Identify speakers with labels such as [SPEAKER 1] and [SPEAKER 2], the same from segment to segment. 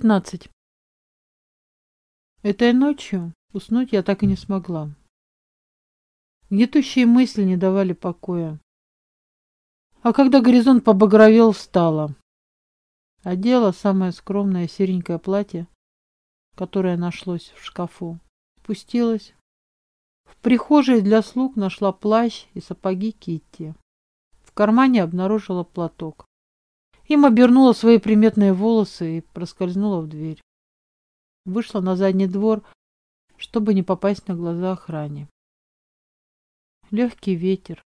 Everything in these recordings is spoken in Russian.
[SPEAKER 1] 15. Этой ночью уснуть я так и не смогла. Гнетущие мысли не давали покоя. А когда горизонт побагровел, встала. Одела самое скромное серенькое платье, которое нашлось в шкафу. Спустилась. В прихожей для слуг нашла плащ и сапоги Китти. В кармане обнаружила платок. Им обернула свои приметные волосы и проскользнула в дверь. Вышла на задний двор, чтобы не попасть на глаза охране. Легкий ветер.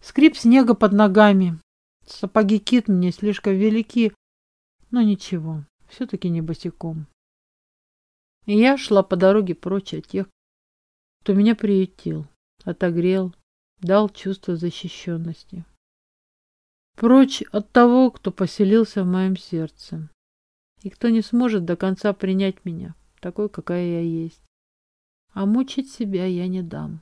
[SPEAKER 1] Скрип снега под ногами. Сапоги кит мне слишком велики, но ничего, все-таки не босиком. И я шла по дороге прочь от тех, кто меня приютил, отогрел, дал чувство защищенности. Прочь от того, кто поселился в моем сердце. И кто не сможет до конца принять меня, такой, какая я есть. А мучить себя я не дам.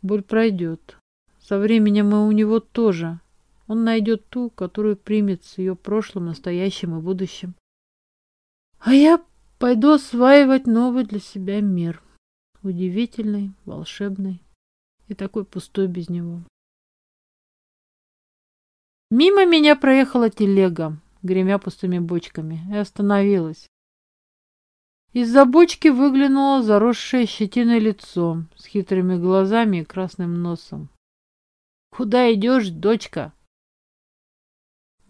[SPEAKER 1] Боль пройдет. Со временем и у него тоже. Он найдет ту, которую примет с ее прошлым, настоящим и будущим. А я пойду осваивать новый для себя мир. Удивительный, волшебный и такой пустой без него. Мимо меня проехала телега, гремя пустыми бочками, и остановилась. Из-за бочки выглянуло заросшее щетиной лицо с хитрыми глазами и красным носом. «Куда идешь, дочка?»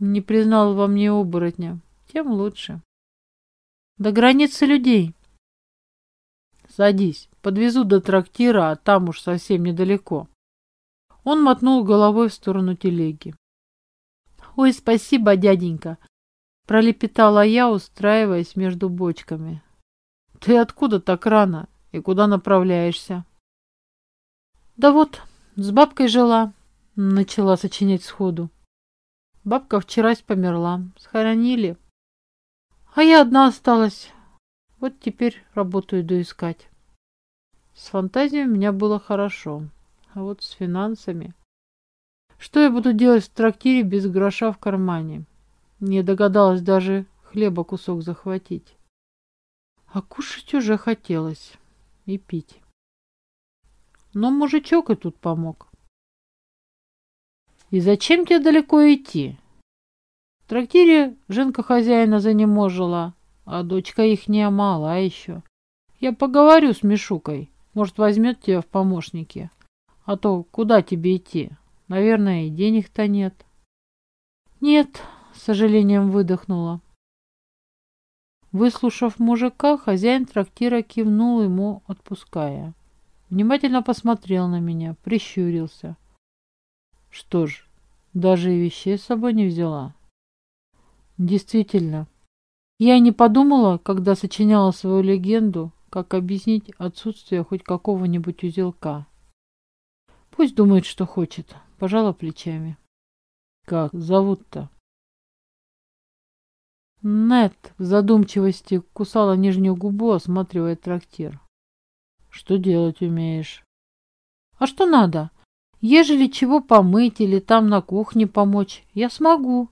[SPEAKER 1] Не признал во мне оборотня. Тем лучше. До границы людей. Садись, подвезу до трактира, а там уж совсем недалеко. Он мотнул головой в сторону телеги. «Ой, спасибо, дяденька!» Пролепетала я, устраиваясь между бочками. «Ты откуда так рано? И куда направляешься?» «Да вот, с бабкой жила», — начала сочинять сходу. Бабка вчерась померла, схоронили. А я одна осталась. Вот теперь работу иду искать. С фантазией у меня было хорошо, а вот с финансами... Что я буду делать в трактире без гроша в кармане? Не догадалась даже хлеба кусок захватить. А кушать уже хотелось. И пить. Но мужичок и тут помог. И зачем тебе далеко идти? В трактире женка хозяина занеможила, а дочка их не мала еще. Я поговорю с Мишукой, может, возьмет тебя в помощники. А то куда тебе идти? Наверное, и денег-то нет. Нет, с сожалением выдохнула. Выслушав мужика, хозяин трактира кивнул ему, отпуская. Внимательно посмотрел на меня, прищурился. Что ж, даже и вещей с собой не взяла. Действительно, я не подумала, когда сочиняла свою легенду, как объяснить отсутствие хоть какого-нибудь узелка. Пусть думает, что хочет пожала плечами. Как зовут-то? Нет в задумчивости кусала нижнюю губу, осматривая трактир. Что делать умеешь? А что надо? Ежели чего помыть или там на кухне помочь, я смогу.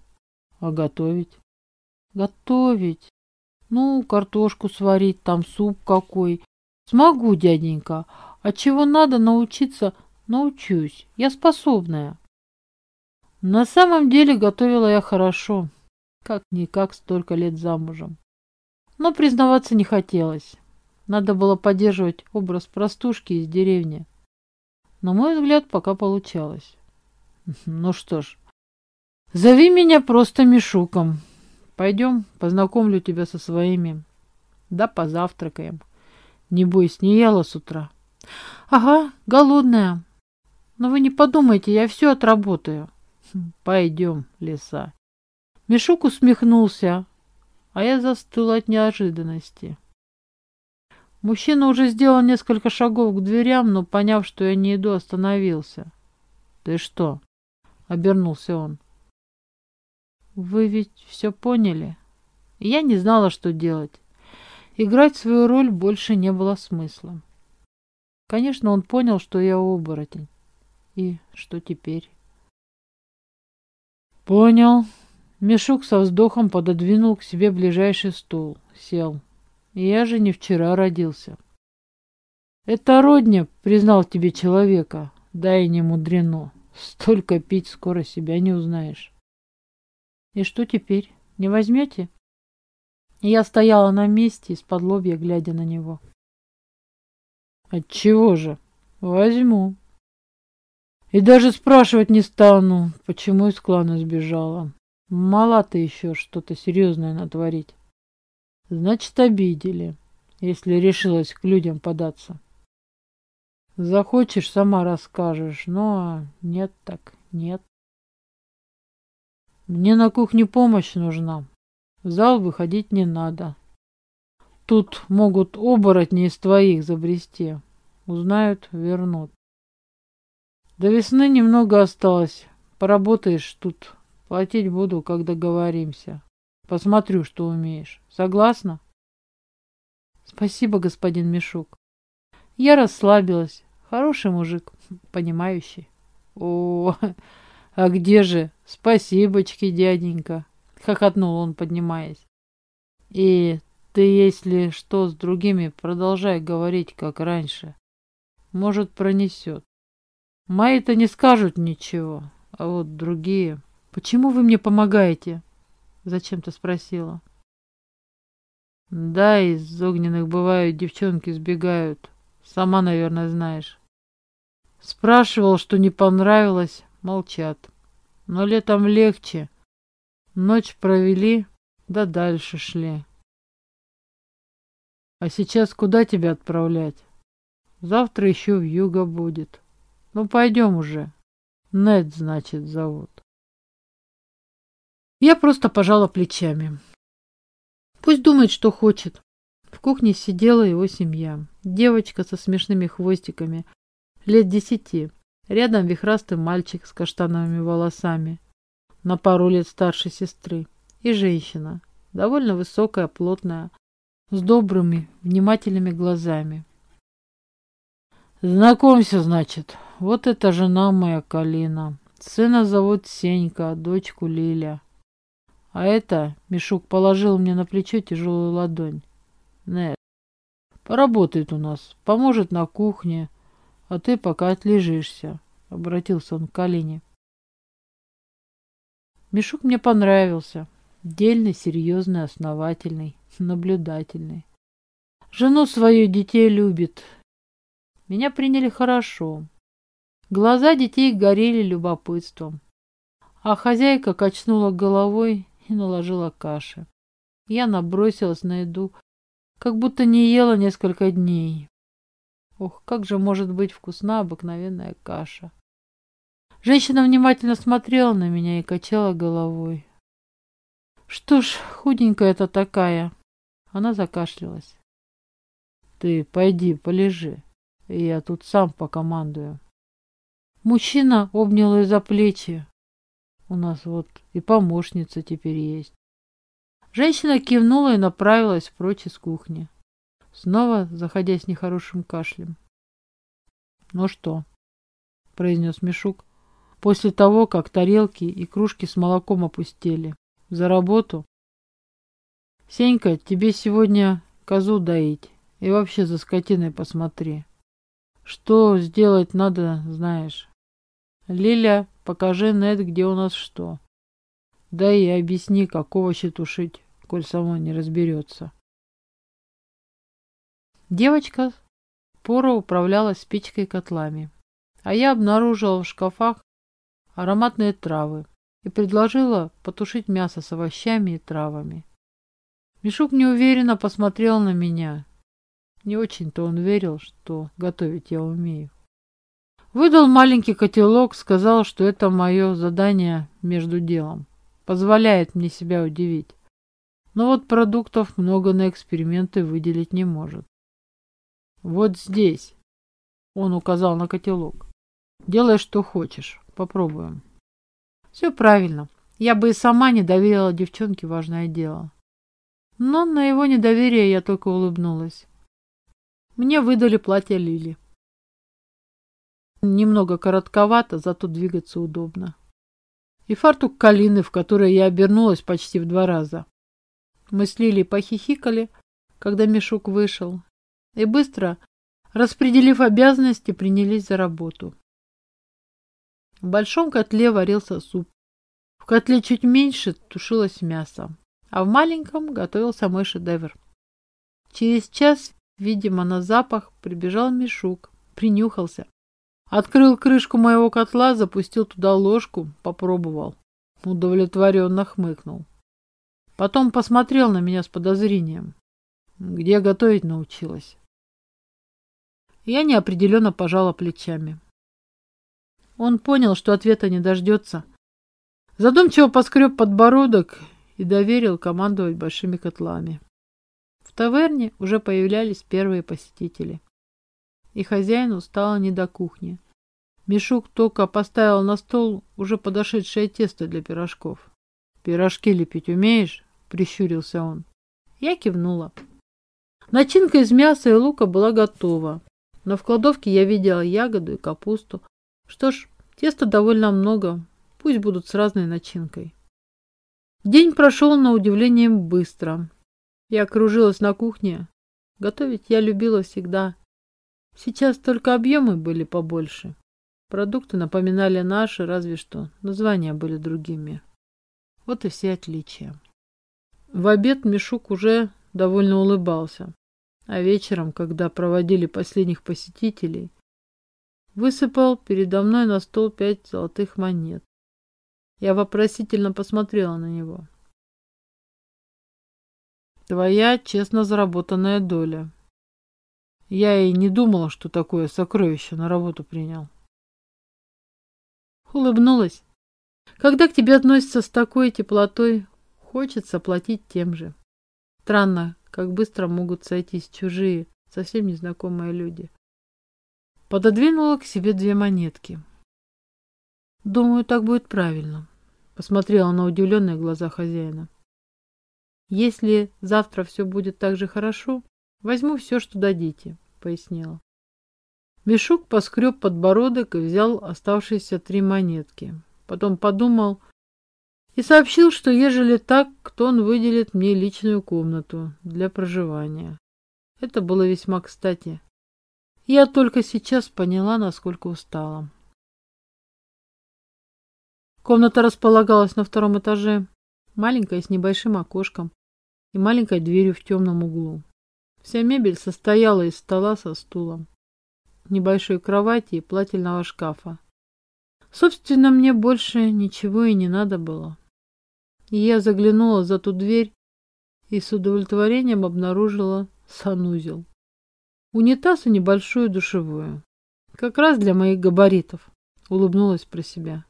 [SPEAKER 1] А готовить? Готовить? Ну, картошку сварить, там суп какой. Смогу, дяденька. А чего надо научиться, Научусь. Я способная. На самом деле готовила я хорошо. Как-никак столько лет замужем. Но признаваться не хотелось. Надо было поддерживать образ простушки из деревни. На мой взгляд, пока получалось. Ну что ж, зови меня просто Мишуком. Пойдем, познакомлю тебя со своими. Да позавтракаем. Не бойся, не ела с утра. Ага, голодная. Но вы не подумайте, я все отработаю. Пойдем, лиса. Мешок усмехнулся, а я застыла от неожиданности. Мужчина уже сделал несколько шагов к дверям, но, поняв, что я не иду, остановился. «Ты что?» — обернулся он. «Вы ведь все поняли?» Я не знала, что делать. Играть свою роль больше не было смысла. Конечно, он понял, что я оборотень. И что теперь? Понял. Мешок со вздохом пододвинул к себе ближайший стул, сел. Я же не вчера родился. Это родня признал тебе человека, да и не мудрено. Столько пить скоро себя не узнаешь. И что теперь? Не возьмете? Я стояла на месте, из-под лобья, глядя на него. Отчего же? Возьму. И даже спрашивать не стану, почему из клана сбежала. Мало ты еще что-то серьезное натворить. Значит, обидели, если решилась к людям податься. Захочешь, сама расскажешь, но нет так, нет. Мне на кухне помощь нужна. В зал выходить не надо. Тут могут оборотни из твоих забрести. Узнают, вернут. До весны немного осталось. Поработаешь тут. Платить буду, как договоримся. Посмотрю, что умеешь. Согласна? Спасибо, господин Мешок. Я расслабилась. Хороший мужик, понимающий. О, а где же? Спасибочки, дяденька. Хохотнул он, поднимаясь. И ты, если что с другими, продолжай говорить, как раньше. Может, пронесет. Мои-то не скажут ничего, а вот другие... Почему вы мне помогаете? Зачем-то спросила. Да, из огненных бывают девчонки сбегают. Сама, наверное, знаешь. Спрашивал, что не понравилось, молчат. Но летом легче. Ночь провели, да дальше шли. А сейчас куда тебя отправлять? Завтра еще в юго будет. Ну, пойдем уже. Нед, значит, зовут. Я просто пожала плечами. Пусть думает, что хочет. В кухне сидела его семья. Девочка со смешными хвостиками, лет десяти. Рядом вихрастый мальчик с каштановыми волосами, на пару лет старше сестры. И женщина, довольно высокая, плотная, с добрыми, внимательными глазами. Знакомься, значит, вот это жена моя Калина. Сына зовут Сенька, дочку Лиля. А это, Мишук положил мне на плечо тяжелую ладонь. Нет, поработает у нас, поможет на кухне, а ты пока отлежишься, обратился он к Калине. Мишук мне понравился. Дельный, серьезный, основательный, наблюдательный. Жену свою детей любит. Меня приняли хорошо. Глаза детей горели любопытством. А хозяйка качнула головой и наложила каши. Я набросилась на еду, как будто не ела несколько дней. Ох, как же может быть вкусна обыкновенная каша. Женщина внимательно смотрела на меня и качала головой. Что ж, худенькая это такая. Она закашлялась. Ты пойди, полежи. Я тут сам покомандую. Мужчина обнял ее за плечи, у нас вот и помощница теперь есть. Женщина кивнула и направилась прочь из кухни, снова заходя с нехорошим кашлем. «Ну что?» — произнес Мишук после того, как тарелки и кружки с молоком опустили. «За работу?» «Сенька, тебе сегодня козу доить и вообще за скотиной посмотри. Что сделать надо, знаешь. Лиля Покажи, Нед, где у нас что. Да и объясни, как овощи тушить, коль сама не разберется. Девочка пора управляла спичкой и котлами, а я обнаружила в шкафах ароматные травы и предложила потушить мясо с овощами и травами. Мишук неуверенно посмотрел на меня. Не очень-то он верил, что готовить я умею. Выдал маленький котелок, сказал, что это мое задание между делом. Позволяет мне себя удивить. Но вот продуктов много на эксперименты выделить не может. Вот здесь. Он указал на котелок. Делай, что хочешь. Попробуем. Все правильно. Я бы и сама не доверила девчонке важное дело. Но на его недоверие я только улыбнулась. Мне выдали платье Лили. Немного коротковато, зато двигаться удобно. и фартук калины, в который я обернулась почти в два раза. Мы с Лилей похихикали, когда Мишук вышел, и быстро, распределив обязанности, принялись за работу. В большом котле варился суп. В котле чуть меньше тушилось мясо, а в маленьком готовился мой шедевр. Через час, видимо, на запах прибежал Мишук, принюхался. Открыл крышку моего котла, запустил туда ложку, попробовал. Удовлетворенно хмыкнул. Потом посмотрел на меня с подозрением. Где готовить научилась? Я неопределенно пожала плечами. Он понял, что ответа не дождется. Задумчиво поскреб подбородок и доверил командовать большими котлами. В таверне уже появлялись первые посетители. И хозяину стало не до кухни. Мешок только поставил на стол уже подошедшее тесто для пирожков. «Пирожки лепить умеешь?» — прищурился он. Я кивнула. Начинка из мяса и лука была готова, но в кладовке я видела ягоду и капусту. Что ж, теста довольно много, пусть будут с разной начинкой. День прошел на удивление быстро. Я окружилась на кухне. Готовить я любила всегда. Сейчас только объемы были побольше. Продукты напоминали наши, разве что названия были другими. Вот и все отличия. В обед Мишук уже довольно улыбался. А вечером, когда проводили последних посетителей, высыпал передо мной на стол пять золотых монет. Я вопросительно посмотрела на него. Твоя честно заработанная доля. Я и не думала, что такое сокровище на работу принял. Улыбнулась. Когда к тебе относятся с такой теплотой, хочется платить тем же. Странно, как быстро могут сойтись чужие, совсем незнакомые люди. Пододвинула к себе две монетки. Думаю, так будет правильно. Посмотрела на удивленные глаза хозяина. Если завтра все будет так же хорошо, возьму все, что дадите, пояснила. Мешук поскреб подбородок и взял оставшиеся три монетки. Потом подумал и сообщил, что ежели так, то он выделит мне личную комнату для проживания. Это было весьма кстати. Я только сейчас поняла, насколько устала. Комната располагалась на втором этаже, маленькая, с небольшим окошком и маленькой дверью в темном углу. Вся мебель состояла из стола со стулом небольшой кровати и плательного шкафа. Собственно, мне больше ничего и не надо было. И я заглянула за ту дверь и с удовлетворением обнаружила санузел. Унитаз и небольшую душевую. Как раз для моих габаритов. Улыбнулась про себя.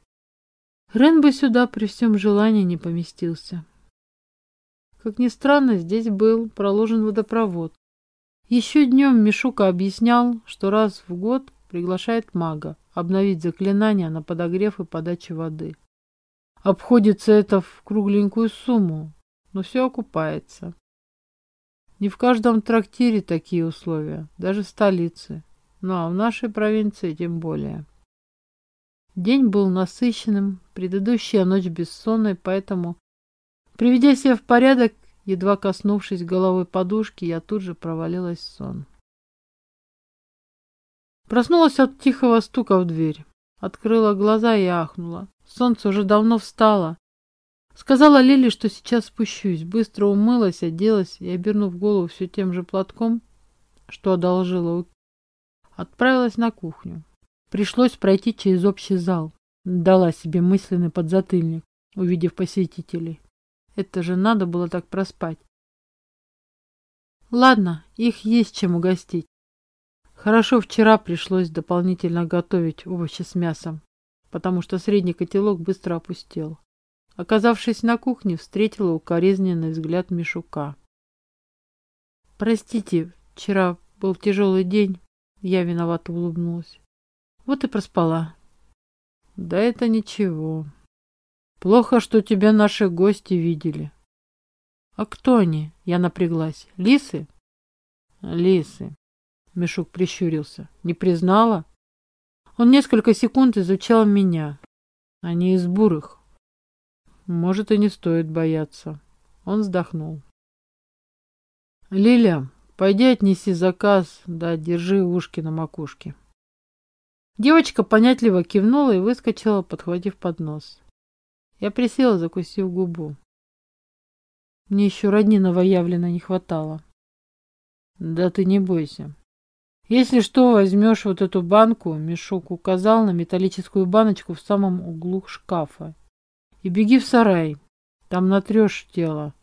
[SPEAKER 1] Рен бы сюда при всем желании не поместился. Как ни странно, здесь был проложен водопровод. Еще днем Мишука объяснял, что раз в год приглашает мага обновить заклинания на подогрев и подачу воды. Обходится это в кругленькую сумму, но все окупается. Не в каждом трактире такие условия, даже в столице, ну а в нашей провинции тем более. День был насыщенным, предыдущая ночь бессонной, поэтому, приведя себя в порядок, Едва коснувшись головой подушки, я тут же провалилась в сон. Проснулась от тихого стука в дверь. Открыла глаза и ахнула. Солнце уже давно встало. Сказала Лили, что сейчас спущусь. Быстро умылась, оделась и, обернув голову все тем же платком, что одолжила, отправилась на кухню. Пришлось пройти через общий зал. Дала себе мысленный подзатыльник, увидев посетителей. Это же надо было так проспать. Ладно, их есть чем угостить. Хорошо, вчера пришлось дополнительно готовить овощи с мясом, потому что средний котелок быстро опустел. Оказавшись на кухне, встретила укоризненный взгляд Мишука. «Простите, вчера был тяжелый день», — я виновато улыбнулась. «Вот и проспала». «Да это ничего», Плохо, что тебя наши гости видели. А кто они? Я напряглась. Лисы? Лисы. Мешок прищурился. Не признала? Он несколько секунд изучал меня. Они из бурых. Может, и не стоит бояться. Он вздохнул. Лиля, пойди отнеси заказ, да держи ушки на макушке. Девочка понятливо кивнула и выскочила, подхватив поднос. Я присела, закусив губу. Мне еще родни новоявлено не хватало. Да ты не бойся. Если что, возьмешь вот эту банку, Мешок указал на металлическую баночку в самом углу шкафа. И беги в сарай, там натрешь тело.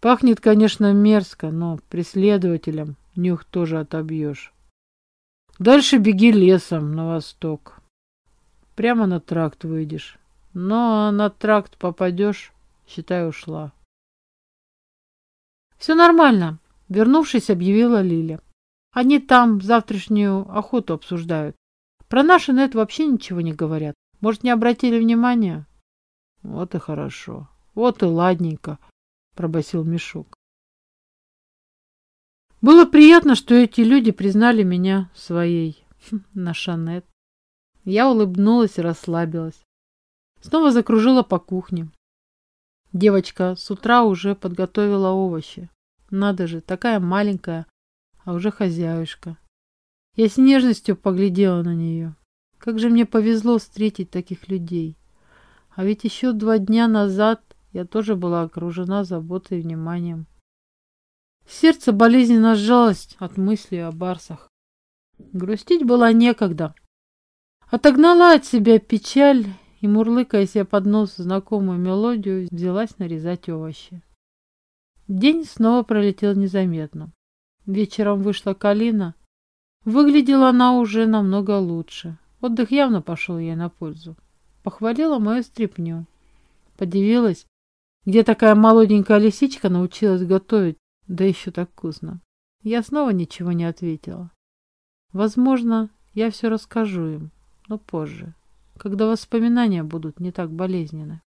[SPEAKER 1] Пахнет, конечно, мерзко, но преследователям нюх тоже отобьешь. Дальше беги лесом на восток. Прямо на тракт выйдешь. Но на тракт попадешь, считай, ушла. Все нормально, вернувшись, объявила Лиля. Они там завтрашнюю охоту обсуждают. Про наши нет вообще ничего не говорят. Может, не обратили внимания? Вот и хорошо. Вот и ладненько, пробасил Мешок. Было приятно, что эти люди признали меня своей. Хм, на Шанет. Я улыбнулась и расслабилась. Снова закружила по кухне. Девочка с утра уже подготовила овощи. Надо же, такая маленькая, а уже хозяюшка. Я с нежностью поглядела на нее. Как же мне повезло встретить таких людей. А ведь еще два дня назад я тоже была окружена заботой и вниманием. Сердце болезненно сжалось от мысли о барсах. Грустить было некогда. Отогнала от себя печаль и, мурлыкая себе под нос знакомую мелодию, взялась нарезать овощи. День снова пролетел незаметно. Вечером вышла Калина. Выглядела она уже намного лучше. Отдых явно пошел ей на пользу. Похвалила мою стряпню. Подивилась, где такая молоденькая лисичка научилась готовить, да еще так вкусно. Я снова ничего не ответила. Возможно, я все расскажу им, но позже, когда воспоминания будут не так болезненны.